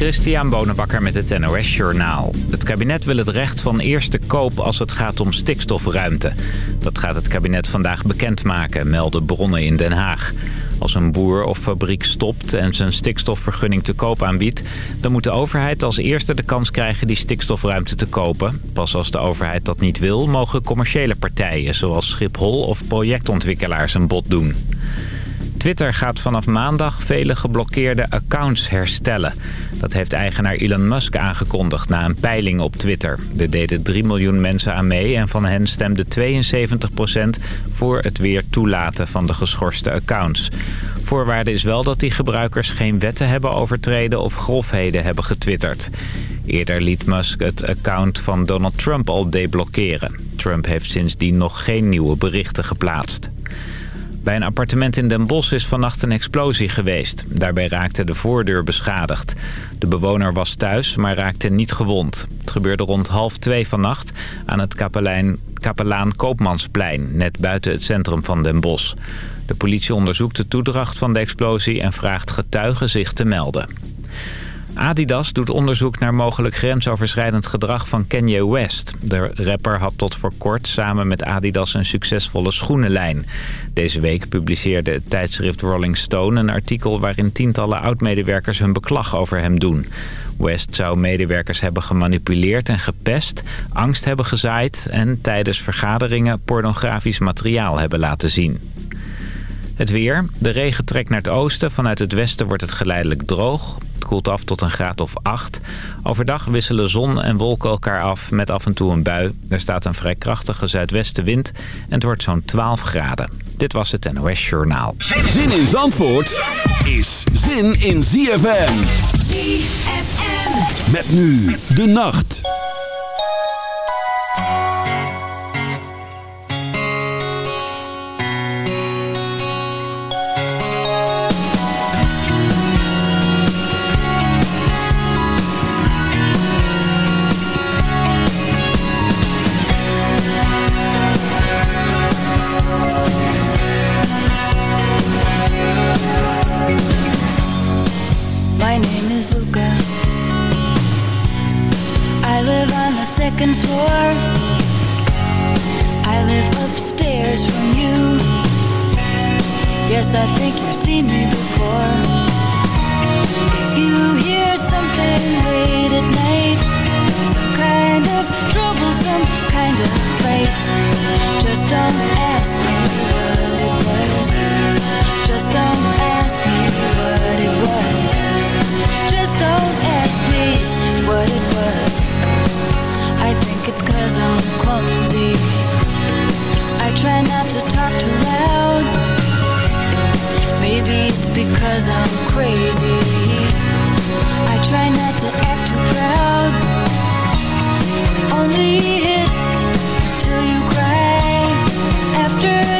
Christian Bonenbakker met het NOS Journaal. Het kabinet wil het recht van eerste koop als het gaat om stikstofruimte. Dat gaat het kabinet vandaag bekendmaken, melden bronnen in Den Haag. Als een boer of fabriek stopt en zijn stikstofvergunning te koop aanbiedt... dan moet de overheid als eerste de kans krijgen die stikstofruimte te kopen. Pas als de overheid dat niet wil, mogen commerciële partijen... zoals Schiphol of projectontwikkelaars een bod doen. Twitter gaat vanaf maandag vele geblokkeerde accounts herstellen. Dat heeft eigenaar Elon Musk aangekondigd na een peiling op Twitter. Er deden 3 miljoen mensen aan mee en van hen stemde 72% voor het weer toelaten van de geschorste accounts. Voorwaarde is wel dat die gebruikers geen wetten hebben overtreden of grofheden hebben getwitterd. Eerder liet Musk het account van Donald Trump al deblokkeren. Trump heeft sindsdien nog geen nieuwe berichten geplaatst. Bij een appartement in Den Bosch is vannacht een explosie geweest. Daarbij raakte de voordeur beschadigd. De bewoner was thuis, maar raakte niet gewond. Het gebeurde rond half twee vannacht aan het Kapelaan, Koopmansplein... net buiten het centrum van Den Bosch. De politie onderzoekt de toedracht van de explosie... en vraagt getuigen zich te melden. Adidas doet onderzoek naar mogelijk grensoverschrijdend gedrag van Kanye West. De rapper had tot voor kort samen met Adidas een succesvolle schoenenlijn. Deze week publiceerde het tijdschrift Rolling Stone een artikel... waarin tientallen oud-medewerkers hun beklag over hem doen. West zou medewerkers hebben gemanipuleerd en gepest, angst hebben gezaaid... en tijdens vergaderingen pornografisch materiaal hebben laten zien. Het weer. De regen trekt naar het oosten. Vanuit het westen wordt het geleidelijk droog. Het koelt af tot een graad of 8. Overdag wisselen zon en wolken elkaar af met af en toe een bui. Er staat een vrij krachtige zuidwestenwind en het wordt zo'n 12 graden. Dit was het NOS Journaal. Zin in Zandvoort is zin in ZFM. ZFM. Met nu de nacht. Second floor. I live upstairs from you. Yes, I think you've seen me before. If you hear something late at night, some kind of trouble, some kind of fight, just don't ask me what it was. Just don't ask clumsy. I try not to talk too loud. Maybe it's because I'm crazy. I try not to act too proud. Only hit till you cry. After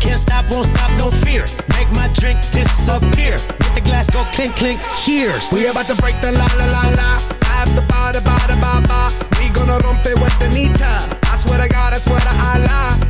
Can't stop, won't stop, no fear. Make my drink disappear. Let the glass go clink, clink, cheers. We about to break the la la la la. I have the ba da ba ba ba. We gonna rompe with the nita. I swear to God, I swear to Allah.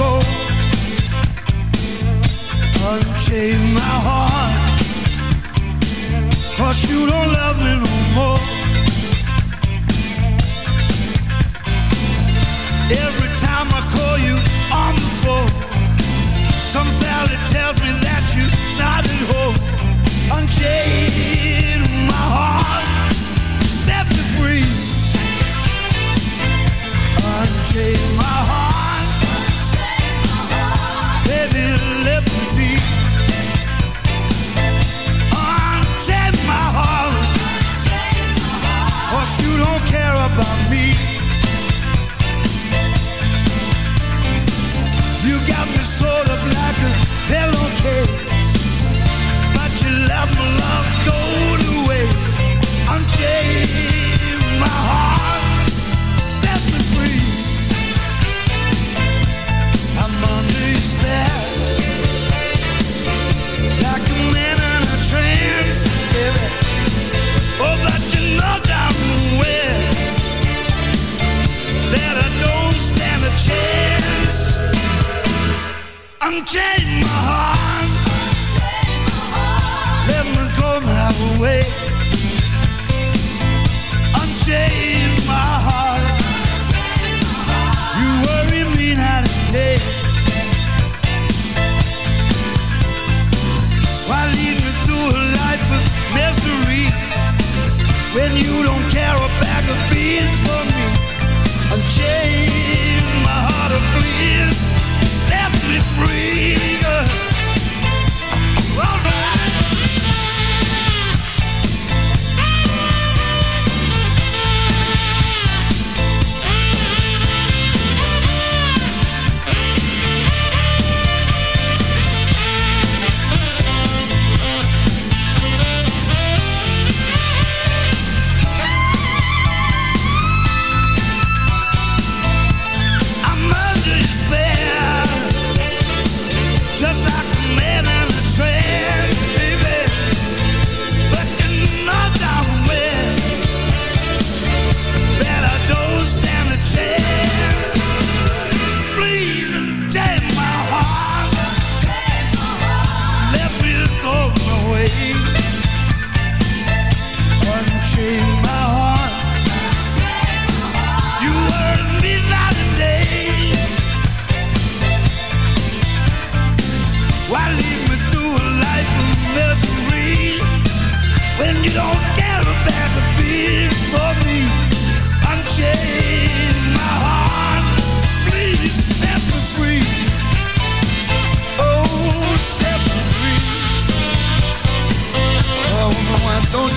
Go. Unchain my heart, cause you don't love me no more. Every time I call you on the phone, some tells me that you're not at home. Unchain my heart set me free. Unchain my heart, Watch!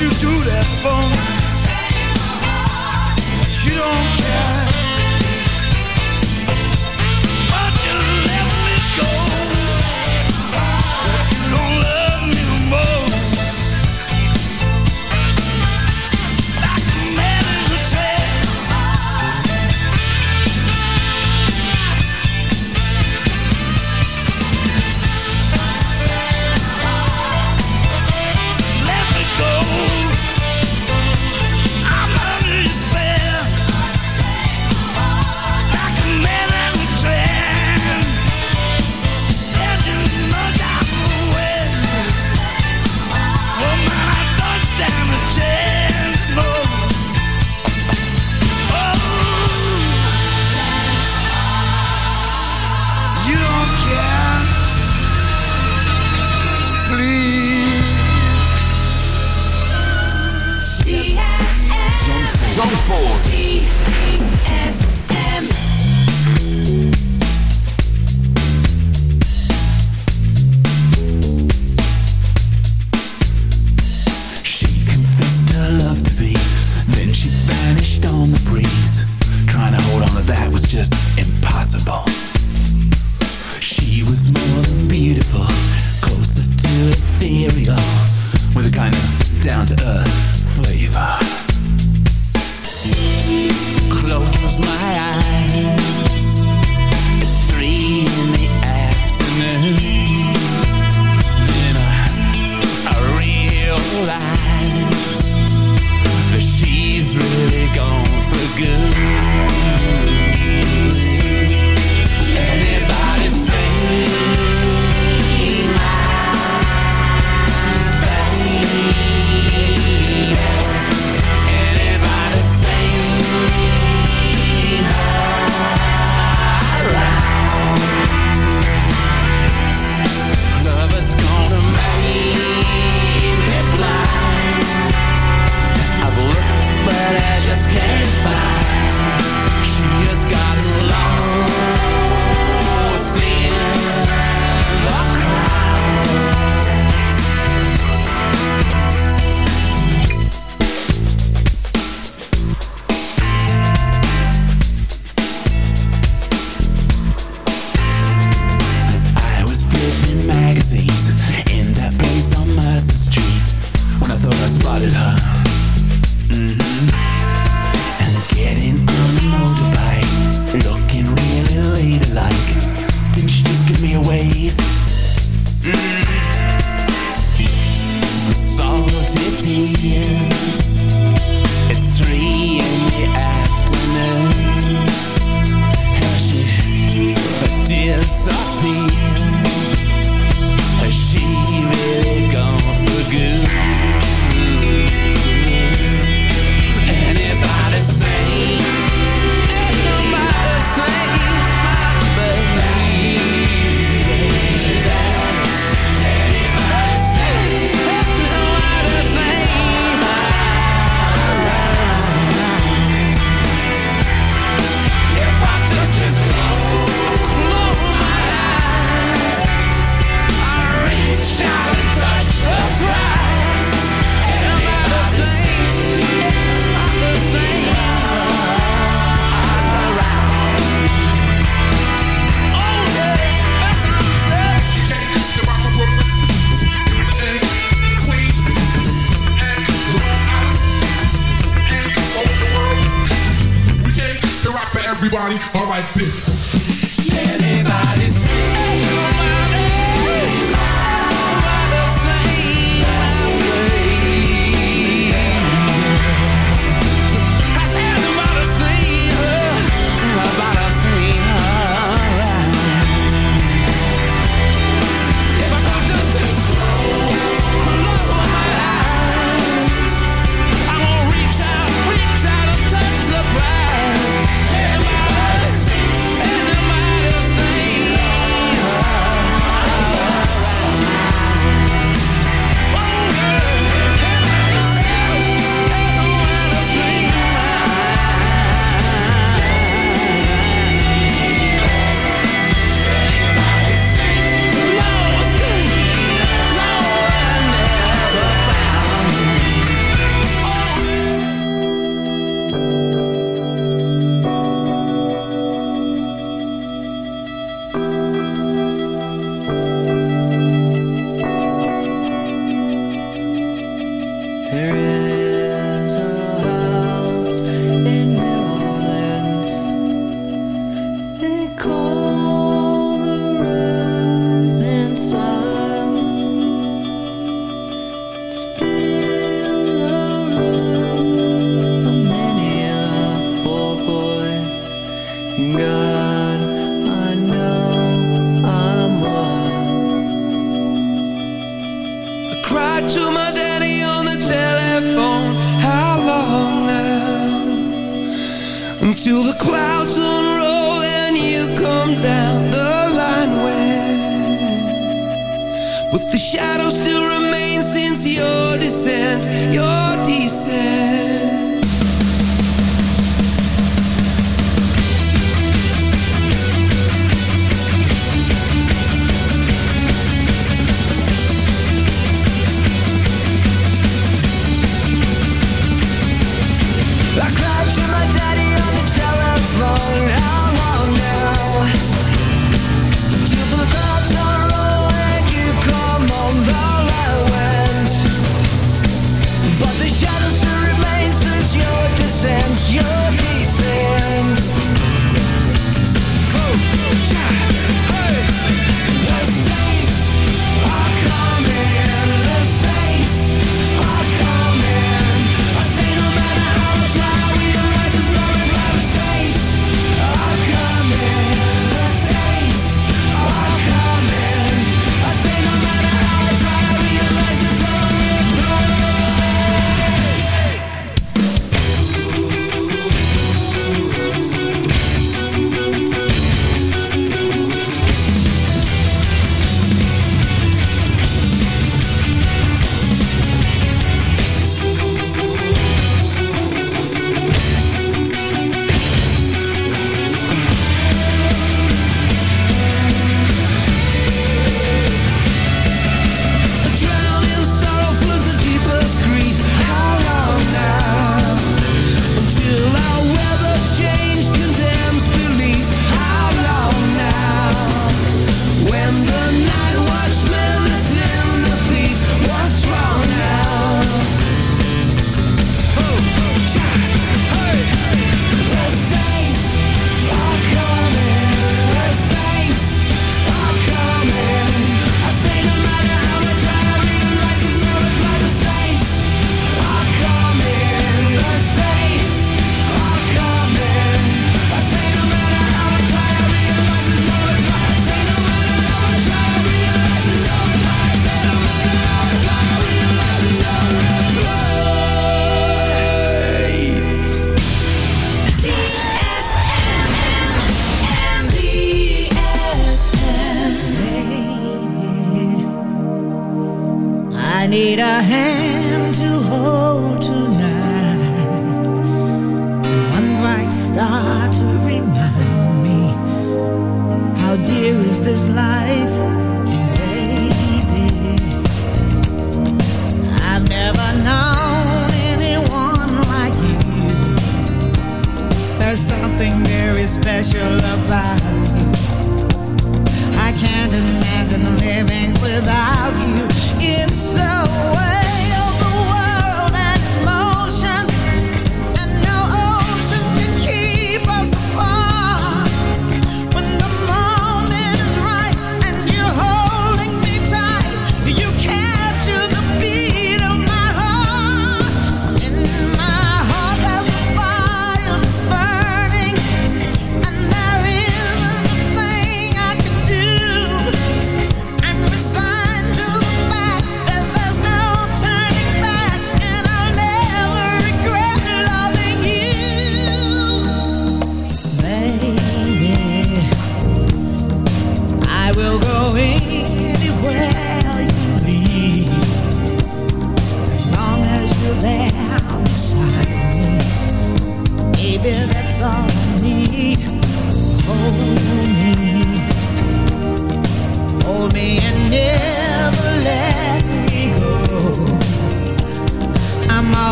you do that for?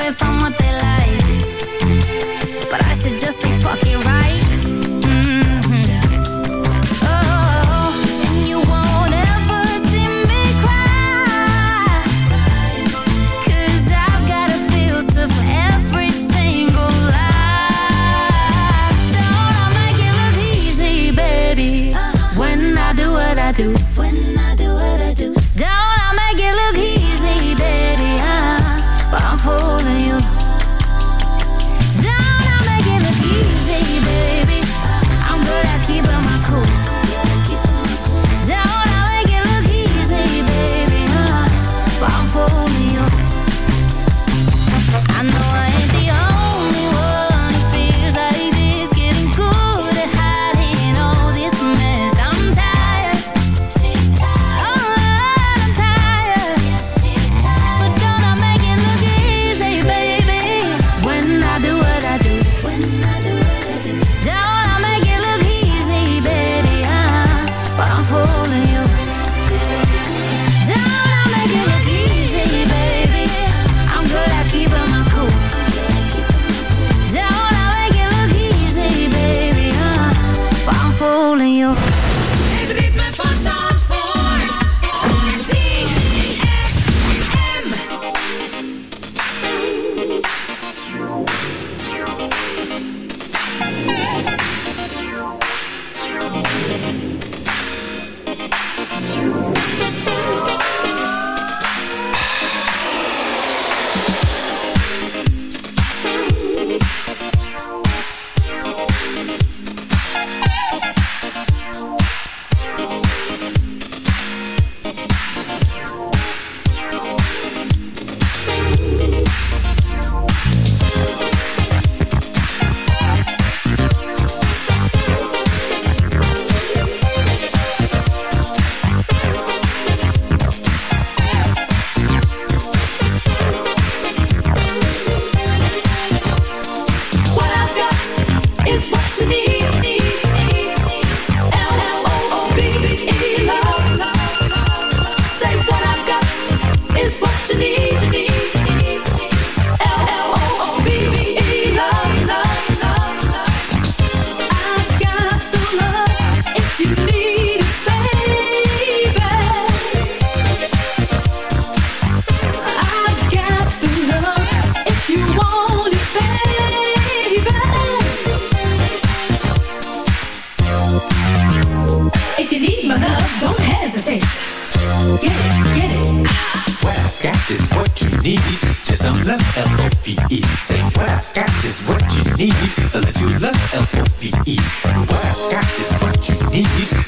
if I'm with is what you need. Let you love L-O-V-E. What I've got is what you need.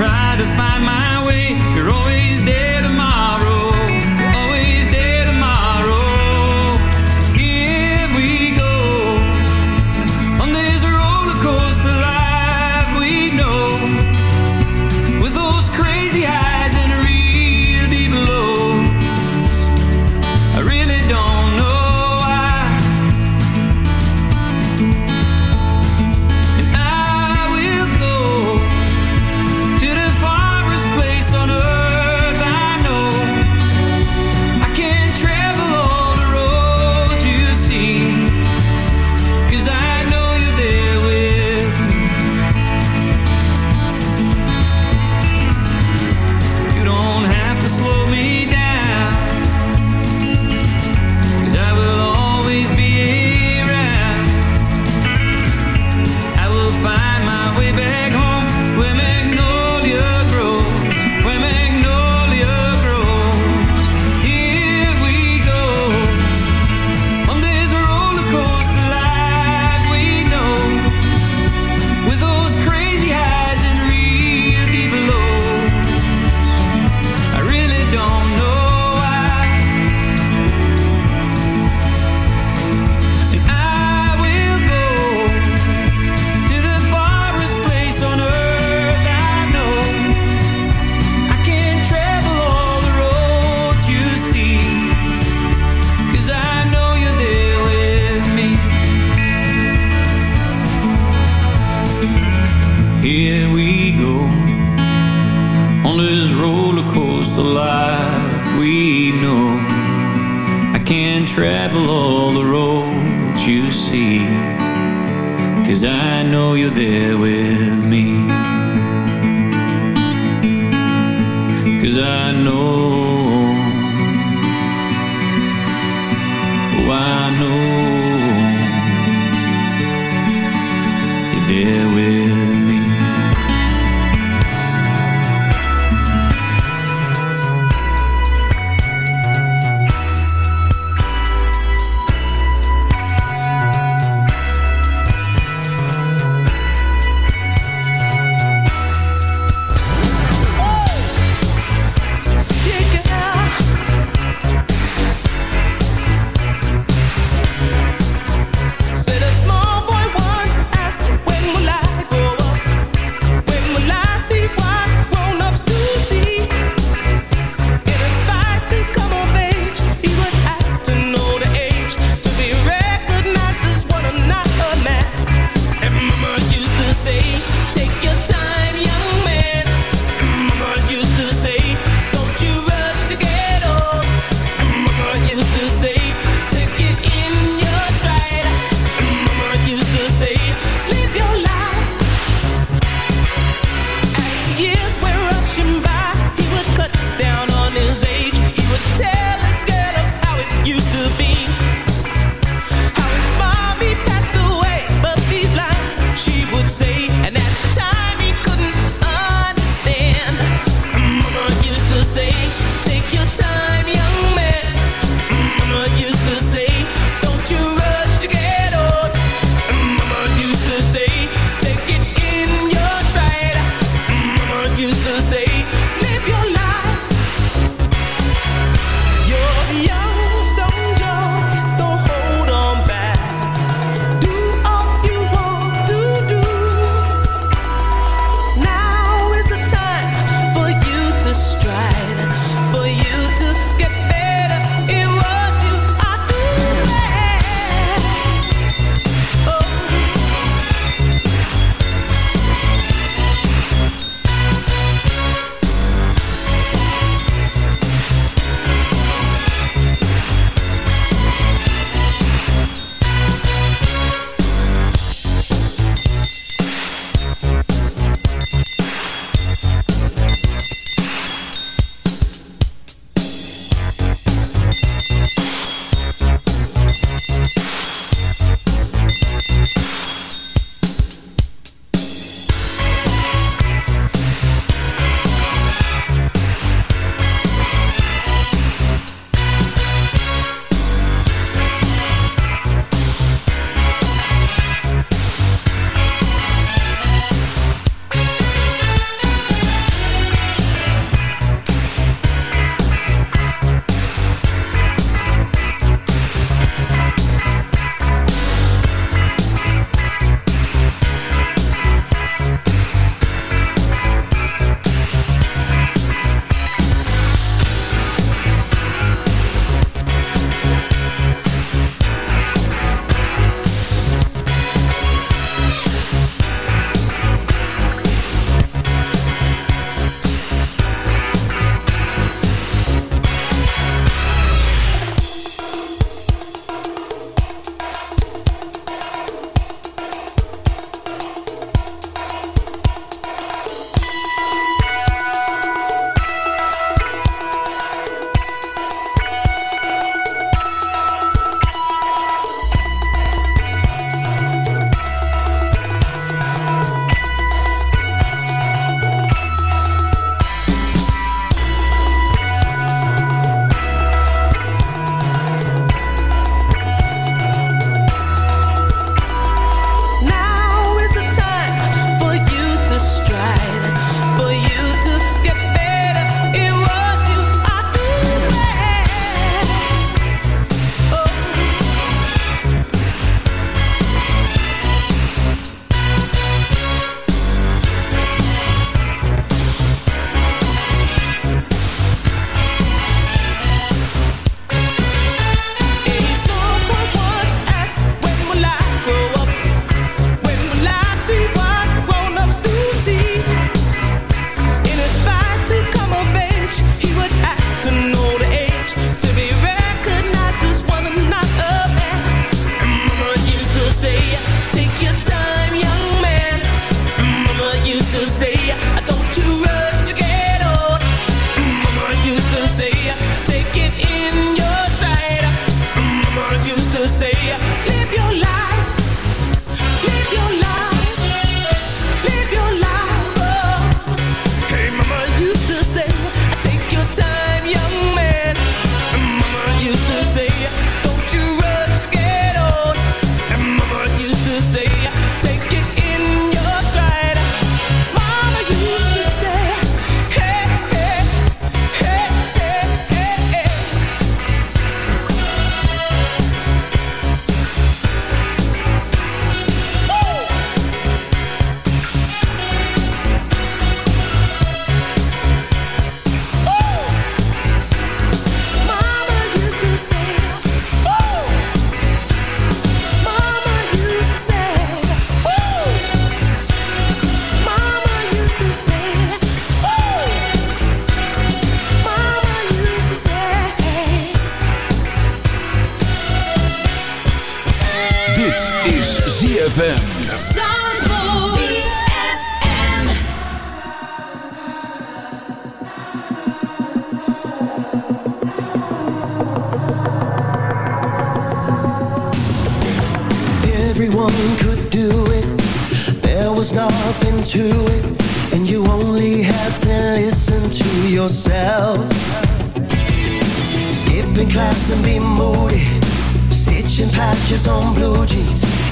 try to find my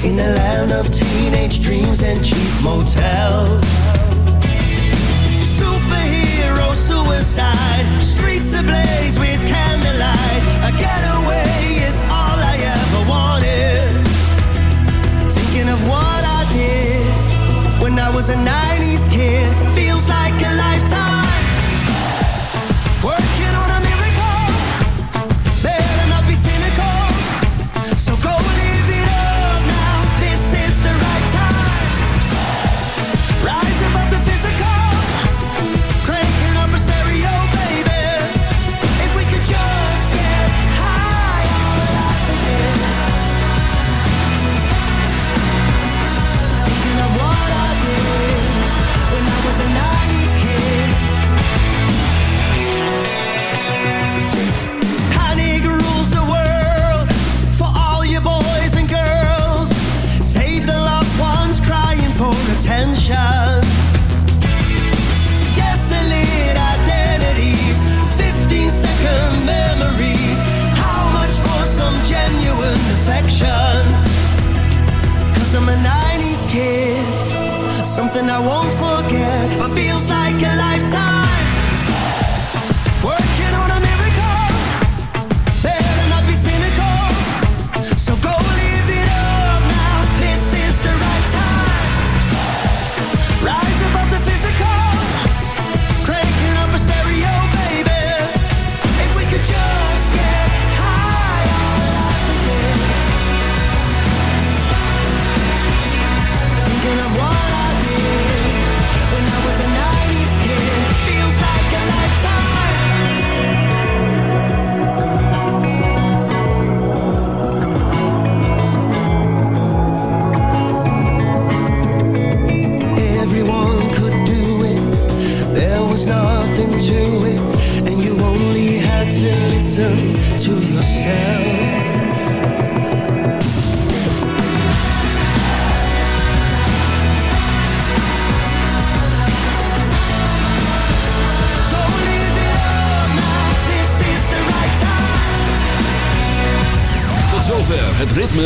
in a land of teenage dreams and cheap motels.